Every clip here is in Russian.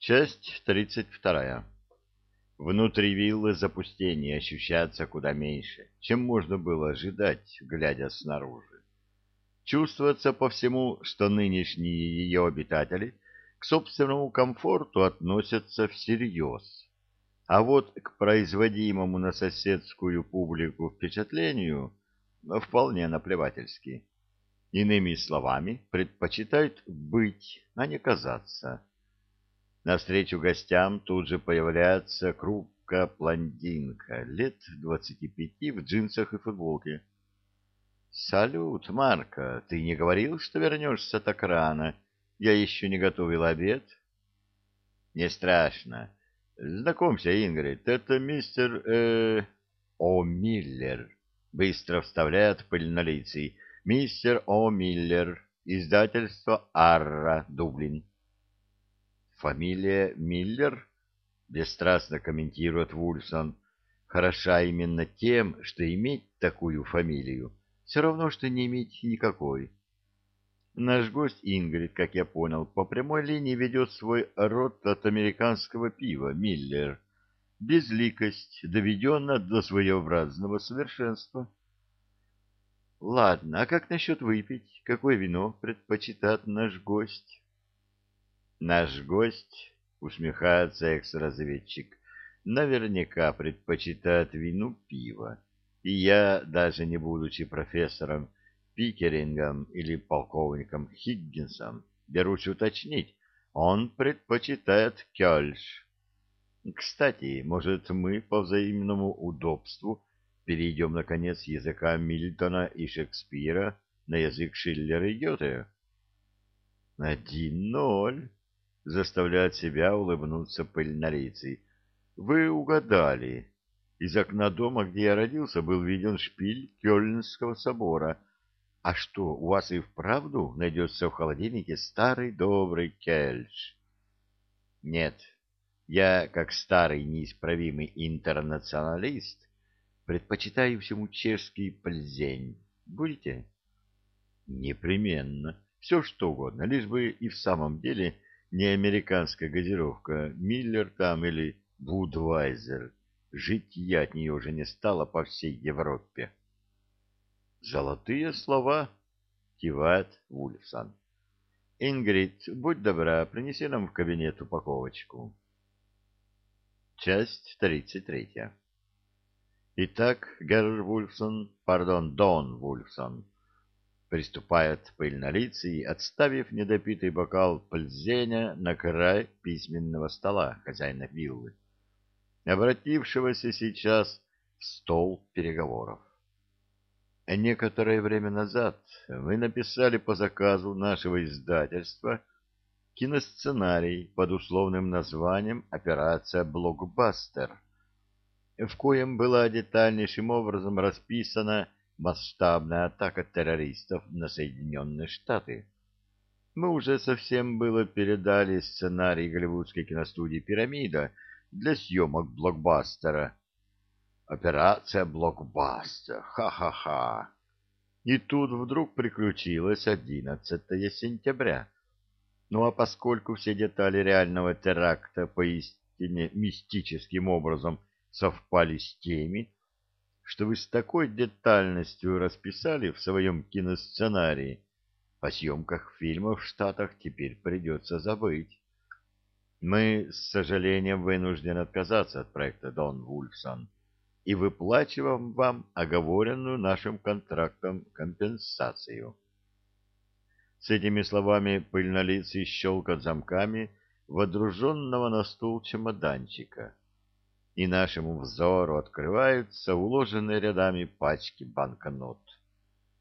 Часть тридцать вторая. Внутри виллы запустение ощущается куда меньше, чем можно было ожидать, глядя снаружи. Чувствуется по всему, что нынешние ее обитатели к собственному комфорту относятся всерьез. А вот к производимому на соседскую публику впечатлению вполне наплевательски. Иными словами, предпочитают быть, а не казаться. Навстречу гостям тут же появляется крупка блондинка, лет двадцати пяти в джинсах и футболке. «Салют, Марка, ты не говорил, что вернешься так рано? Я еще не готовил обед». «Не страшно. Знакомься, Ингрид, это мистер... Э, О. Миллер», — быстро вставляет пыльнолицый. Мистер О. Миллер, издательство Арра, Дублин. Фамилия Миллер, бесстрастно комментирует Вульсон, хороша именно тем, что иметь такую фамилию все равно, что не иметь никакой. Наш гость Ингрид, как я понял, по прямой линии ведет свой род от американского пива Миллер. Безликость доведена до своеобразного совершенства. Ладно, а как насчет выпить? Какое вино предпочитает наш гость? Наш гость, усмехается экс-разведчик, наверняка предпочитает вину пива. И я, даже не будучи профессором Пикерингом или полковником Хиггинсом, берусь уточнить, он предпочитает кёльш. Кстати, может, мы по взаимному удобству перейдем, наконец, с языка Мильтона и Шекспира на язык Шиллера и Гёте. «Один ноль», — заставляет себя улыбнуться пыльнолицый. «Вы угадали. Из окна дома, где я родился, был виден шпиль Кёльнского собора. А что, у вас и вправду найдется в холодильнике старый добрый кельш?» «Нет, я, как старый неисправимый интернационалист, Предпочитаю всему чешский пльзень. Будете? Непременно. Все что угодно, лишь бы и в самом деле не американская газировка, Миллер там или Будвайзер. Жить я от нее уже не стало по всей Европе. Золотые слова, кивает Вульфсон. Ингрид, будь добра, принеси нам в кабинет упаковочку. Часть тридцать третья. Итак, Герр Вульфсон, пардон, Дон Вульфсон, приступает пыльнолицый, отставив недопитый бокал пользения на край письменного стола хозяина виллы, обратившегося сейчас в стол переговоров. Некоторое время назад вы написали по заказу нашего издательства киносценарий под условным названием «Операция Блокбастер» в коем была детальнейшим образом расписана масштабная атака террористов на Соединенные Штаты. Мы уже совсем было передали сценарий голливудской киностудии «Пирамида» для съемок блокбастера. Операция «Блокбастер», ха-ха-ха. И тут вдруг приключилось 11 сентября. Ну а поскольку все детали реального теракта поистине мистическим образом – совпали с теми, что вы с такой детальностью расписали в своем киносценарии, о съемках фильмов в Штатах теперь придется забыть. Мы, с сожалением, вынуждены отказаться от проекта Дон Вульфсон и выплачиваем вам оговоренную нашим контрактом компенсацию. С этими словами пыльнолицый щелкает замками водруженного на стул чемоданчика и нашему взору открываются уложенные рядами пачки банкнот.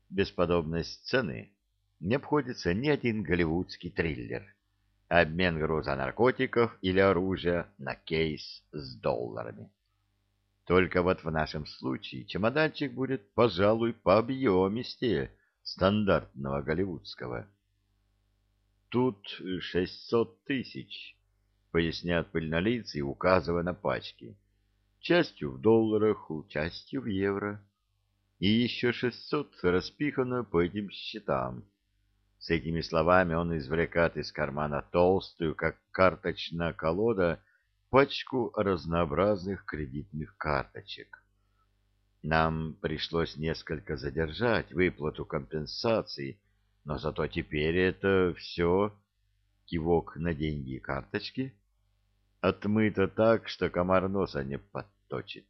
Без подобной сцены не обходится ни один голливудский триллер. Обмен груза наркотиков или оружия на кейс с долларами. Только вот в нашем случае чемоданчик будет, пожалуй, по объемисте стандартного голливудского. Тут шестьсот тысяч, поясняет пыльнолицый, указывая на пачки частью в долларах, частью в евро. И еще шестьсот распихано по этим счетам. С этими словами он извлекает из кармана толстую, как карточная колода, пачку разнообразных кредитных карточек. Нам пришлось несколько задержать выплату компенсаций, но зато теперь это все кивок на деньги и карточки отмыто так, что комар носа не подточит.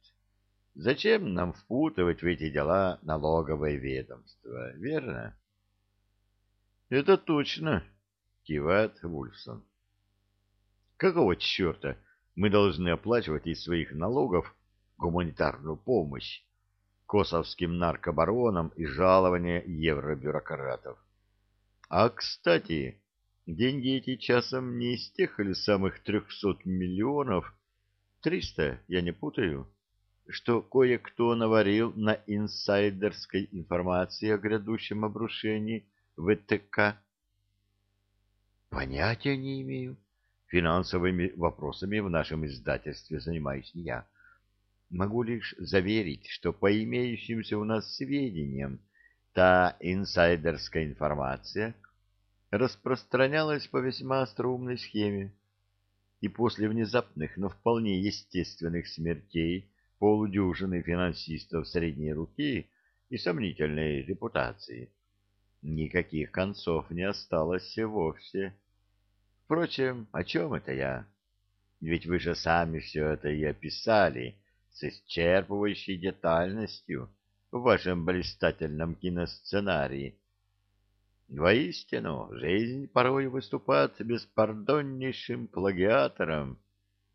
Зачем нам впутывать в эти дела налоговое ведомство, верно? — Это точно, — кивает Вульфсон. — Какого черта мы должны оплачивать из своих налогов гуманитарную помощь косовским наркобаронам и жалования евробюрократов? А, кстати, деньги эти часом не из тех или самых трехсот миллионов, триста, я не путаю, что кое-кто наварил на инсайдерской информации о грядущем обрушении ВТК? Понятия не имею. Финансовыми вопросами в нашем издательстве занимаюсь не я. Могу лишь заверить, что по имеющимся у нас сведениям, та инсайдерская информация распространялась по весьма остроумной схеме, и после внезапных, но вполне естественных смертей полудюжины финансистов средней руки и сомнительной репутации, никаких концов не осталось вовсе. Впрочем, о чем это я? Ведь вы же сами все это и описали с исчерпывающей детальностью в вашем блистательном киносценарии. Воистину, жизнь порой выступает беспардоннейшим плагиатором.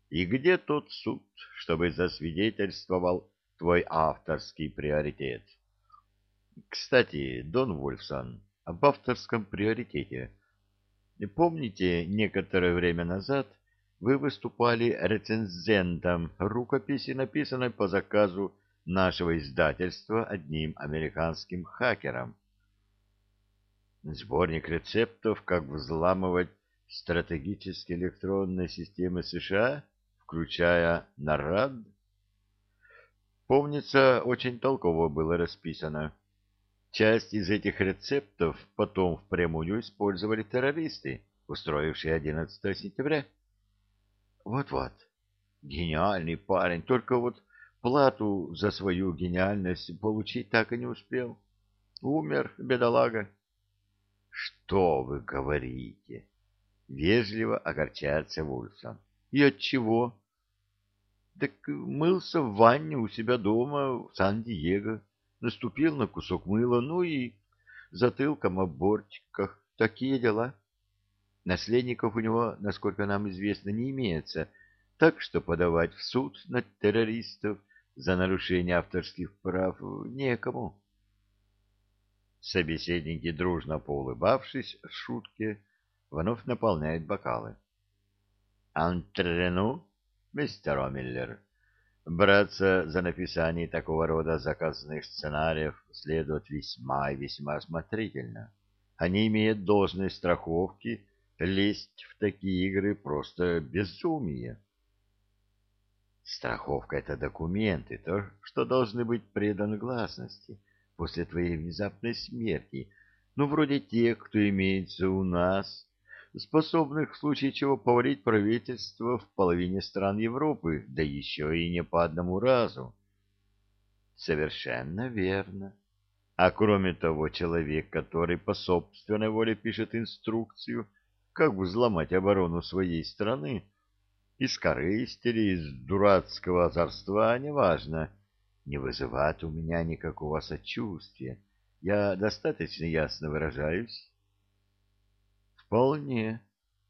И где тот суд, чтобы засвидетельствовал твой авторский приоритет? Кстати, Дон Вольфсон, об авторском приоритете. Помните, некоторое время назад вы выступали рецензентом рукописи, написанной по заказу нашего издательства одним американским хакером? Сборник рецептов, как взламывать стратегические электронные системы США, включая НАРАД? Помнится, очень толково было расписано. Часть из этих рецептов потом впрямую использовали террористы, устроившие 11 сентября. Вот-вот. Гениальный парень, только вот плату за свою гениальность получить так и не успел. Умер, бедолага. Что вы говорите? Вежливо огорчается Вульсон. И от чего? Так мылся в ванне у себя дома в Сан-Диего наступил на кусок мыла, ну и затылком об бортиках. Такие дела. Наследников у него, насколько нам известно, не имеется, так что подавать в суд на террористов за нарушение авторских прав некому. Собеседники, дружно поулыбавшись шутке, вновь наполняют бокалы. «Антрену, мистер Омиллер», Браться за написание такого рода заказанных сценариев следует весьма и весьма осмотрительно. Они имеют должной страховки, лезть в такие игры просто безумие. Страховка — это документы, то, что должны быть преданы гласности после твоей внезапной смерти, ну, вроде тех, кто имеется у нас, способных в случае чего повалить правительство в половине стран Европы, да еще и не по одному разу. Совершенно верно. А кроме того, человек, который по собственной воле пишет инструкцию, как взломать оборону своей страны, из корысти или из дурацкого озорства, неважно, не вызывает у меня никакого сочувствия. Я достаточно ясно выражаюсь? Вполне.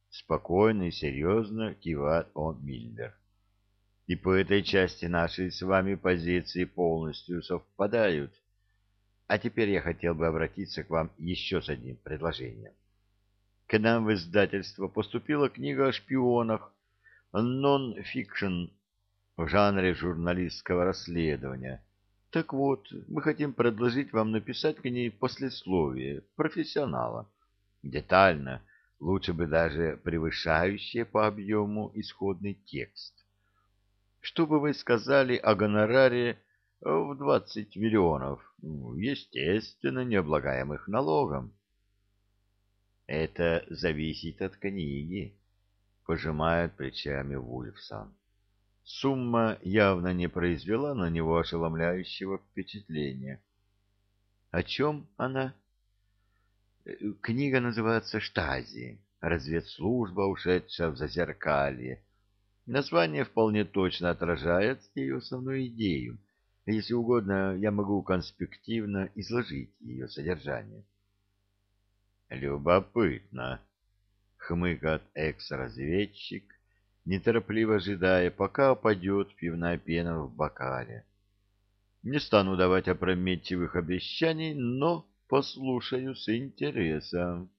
Спокойно и серьезно кивает он Миллер. И по этой части наши с вами позиции полностью совпадают. А теперь я хотел бы обратиться к вам еще с одним предложением. К нам в издательство поступила книга о шпионах, нон-фикшн в жанре журналистского расследования. Так вот, мы хотим предложить вам написать к ней послесловие профессионала детально, лучше бы даже превышающее по объему исходный текст. Что бы вы сказали о гонораре в 20 миллионов, естественно, необлагаемых налогом? Это зависит от книги, пожимает плечами Вульфсон. Сумма явно не произвела на него ошеломляющего впечатления. О чем она? Книга называется «Штази. Разведслужба, ушедшая в зазеркалье». Название вполне точно отражает ее основную идею. Если угодно, я могу конспективно изложить ее содержание. Любопытно, хмыкает экс-разведчик, неторопливо ожидая, пока упадет пивная пена в бокале. Не стану давать опрометчивых обещаний, но послушаю с интересом.